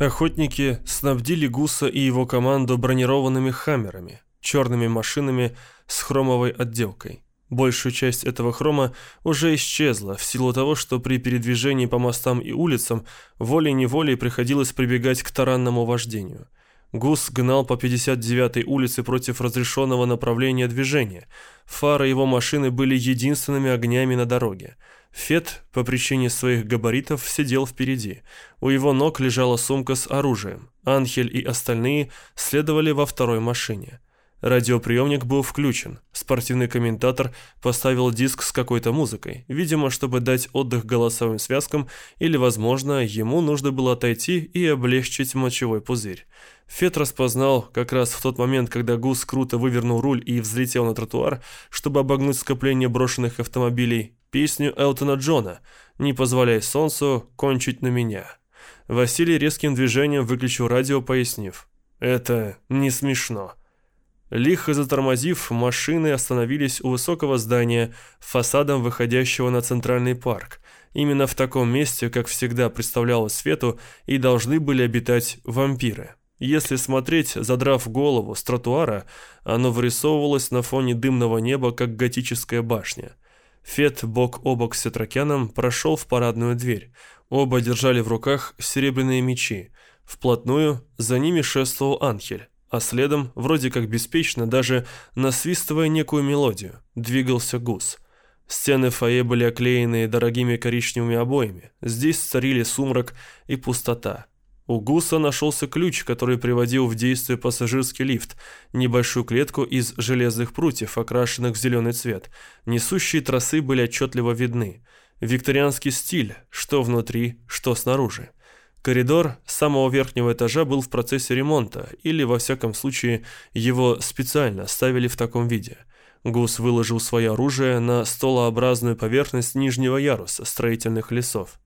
Охотники снабдили Гуса и его команду бронированными «Хаммерами», черными машинами с хромовой отделкой. Большую часть этого хрома уже исчезла в силу того, что при передвижении по мостам и улицам волей-неволей приходилось прибегать к таранному вождению. Гус гнал по 59-й улице против разрешенного направления движения. Фары его машины были единственными огнями на дороге. Фет, по причине своих габаритов, сидел впереди. У его ног лежала сумка с оружием. Анхель и остальные следовали во второй машине. Радиоприемник был включен. Спортивный комментатор поставил диск с какой-то музыкой, видимо, чтобы дать отдых голосовым связкам, или, возможно, ему нужно было отойти и облегчить мочевой пузырь. Фет распознал как раз в тот момент, когда Гус круто вывернул руль и взлетел на тротуар, чтобы обогнуть скопление брошенных автомобилей, песню Элтона Джона «Не позволяй солнцу кончить на меня». Василий резким движением выключил радио, пояснив «Это не смешно». Лихо затормозив, машины остановились у высокого здания, фасадом выходящего на центральный парк. Именно в таком месте, как всегда представлялось свету, и должны были обитать вампиры. Если смотреть, задрав голову с тротуара, оно вырисовывалось на фоне дымного неба, как готическая башня. Фет бок о бок с Сетракяном прошел в парадную дверь. Оба держали в руках серебряные мечи. Вплотную за ними шествовал Анхель а следом, вроде как беспечно, даже насвистывая некую мелодию, двигался гус. Стены фойе были оклеены дорогими коричневыми обоями. Здесь царили сумрак и пустота. У гуса нашелся ключ, который приводил в действие пассажирский лифт, небольшую клетку из железных прутьев, окрашенных в зеленый цвет. Несущие тросы были отчетливо видны. Викторианский стиль, что внутри, что снаружи. Коридор самого верхнего этажа был в процессе ремонта, или, во всяком случае, его специально ставили в таком виде. Гус выложил свое оружие на столообразную поверхность нижнего яруса строительных лесов.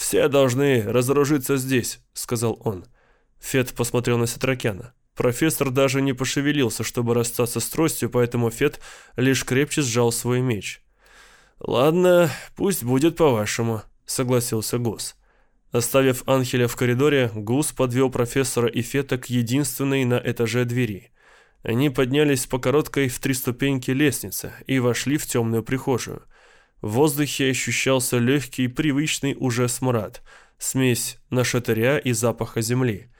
«Все должны разоружиться здесь», — сказал он. Фет посмотрел на Сетракяна. Профессор даже не пошевелился, чтобы расстаться с тростью, поэтому Фет лишь крепче сжал свой меч. «Ладно, пусть будет по-вашему», — согласился Гус. Оставив Анхеля в коридоре, Гус подвел профессора и Фета к единственной на этаже двери. Они поднялись по короткой в три ступеньки лестнице и вошли в темную прихожую. В воздухе ощущался легкий, привычный уже смрад, смесь нашатыря и запаха земли.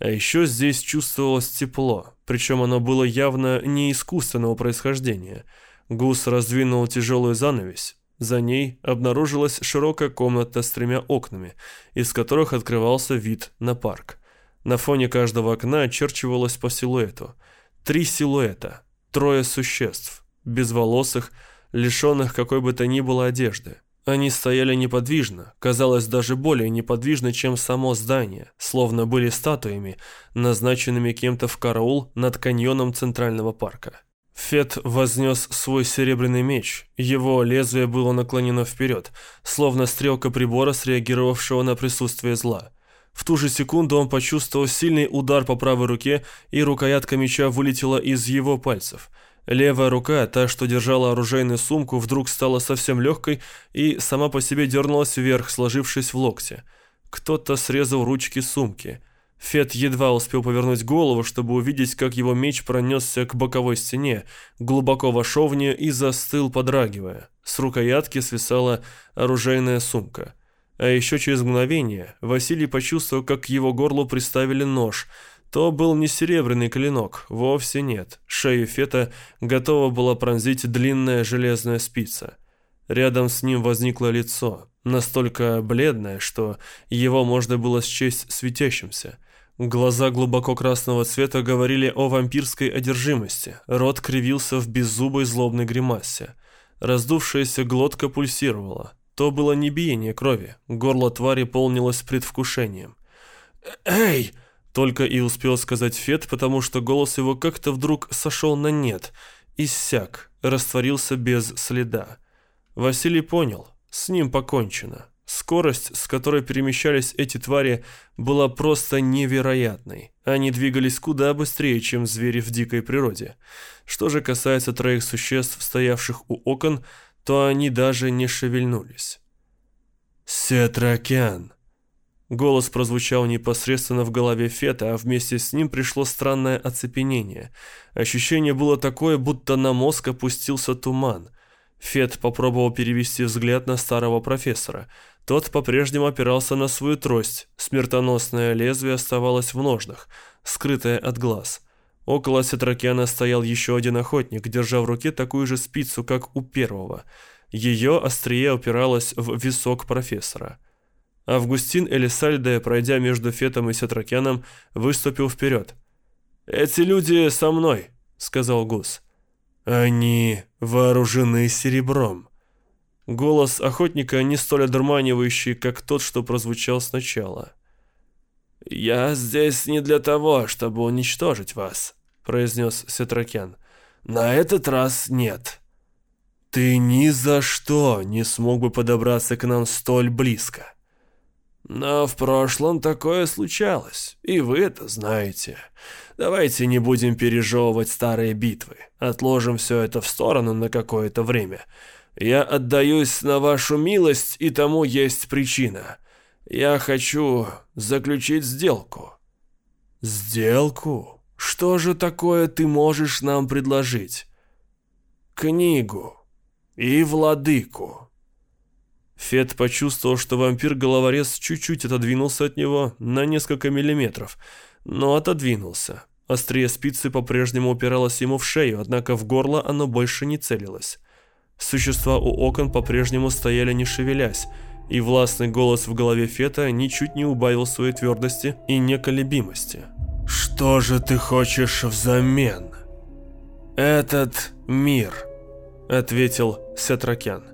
А еще здесь чувствовалось тепло, причем оно было явно не искусственного происхождения. Гус раздвинул тяжелую занавесь, за ней обнаружилась широкая комната с тремя окнами, из которых открывался вид на парк. На фоне каждого окна очерчивалось по силуэту. Три силуэта, трое существ, безволосых, лишенных какой бы то ни было одежды. Они стояли неподвижно, казалось даже более неподвижно, чем само здание, словно были статуями, назначенными кем-то в караул над каньоном Центрального парка. Фет вознес свой серебряный меч. Его лезвие было наклонено вперед, словно стрелка прибора, среагировавшего на присутствие зла. В ту же секунду он почувствовал сильный удар по правой руке, и рукоятка меча вылетела из его пальцев. Левая рука, та, что держала оружейную сумку, вдруг стала совсем легкой и сама по себе дернулась вверх, сложившись в локте. Кто-то срезал ручки сумки – Фет едва успел повернуть голову, чтобы увидеть, как его меч пронесся к боковой стене, глубоко вошел в нее и застыл, подрагивая. С рукоятки свисала оружейная сумка. А еще через мгновение Василий почувствовал, как к его горлу приставили нож. То был не серебряный клинок, вовсе нет. Шею Фета готова была пронзить длинная железная спица. Рядом с ним возникло лицо, настолько бледное, что его можно было счесть светящимся. Глаза глубоко красного цвета говорили о вампирской одержимости. Рот кривился в беззубой злобной гримасе. Раздувшаяся глотка пульсировала. То было не биение крови. Горло твари полнилось предвкушением. «Эй!» Только и успел сказать Фет, потому что голос его как-то вдруг сошел на нет. Иссяк, растворился без следа. Василий понял, с ним покончено. Скорость, с которой перемещались эти твари, была просто невероятной. Они двигались куда быстрее, чем звери в дикой природе. Что же касается троих существ, стоявших у окон, то они даже не шевельнулись. «Сетракян!» Голос прозвучал непосредственно в голове Фета, а вместе с ним пришло странное оцепенение. Ощущение было такое, будто на мозг опустился туман. Фет попробовал перевести взгляд на старого профессора. Тот по-прежнему опирался на свою трость. Смертоносное лезвие оставалось в ножнах, скрытое от глаз. Около Сетракиана стоял еще один охотник, держа в руке такую же спицу, как у первого. Ее острие упиралось в висок профессора. Августин Элисальде, пройдя между Фетом и Сетракяном, выступил вперед. «Эти люди со мной», — сказал Гус. «Они вооружены серебром». Голос охотника не столь одурманивающий, как тот, что прозвучал сначала. «Я здесь не для того, чтобы уничтожить вас», — произнес Сетракян. «На этот раз нет». «Ты ни за что не смог бы подобраться к нам столь близко», но в прошлом такое случалось, и вы это знаете. Давайте не будем пережевывать старые битвы. Отложим все это в сторону на какое-то время. Я отдаюсь на вашу милость, и тому есть причина. Я хочу заключить сделку». «Сделку? Что же такое ты можешь нам предложить?» «Книгу и владыку». Фет почувствовал, что вампир-головорез чуть-чуть отодвинулся от него на несколько миллиметров, но отодвинулся. Острие спицы по-прежнему упиралось ему в шею, однако в горло оно больше не целилось. Существа у окон по-прежнему стояли не шевелясь, и властный голос в голове Фета ничуть не убавил своей твердости и неколебимости. «Что же ты хочешь взамен?» «Этот мир», — ответил Сетракян.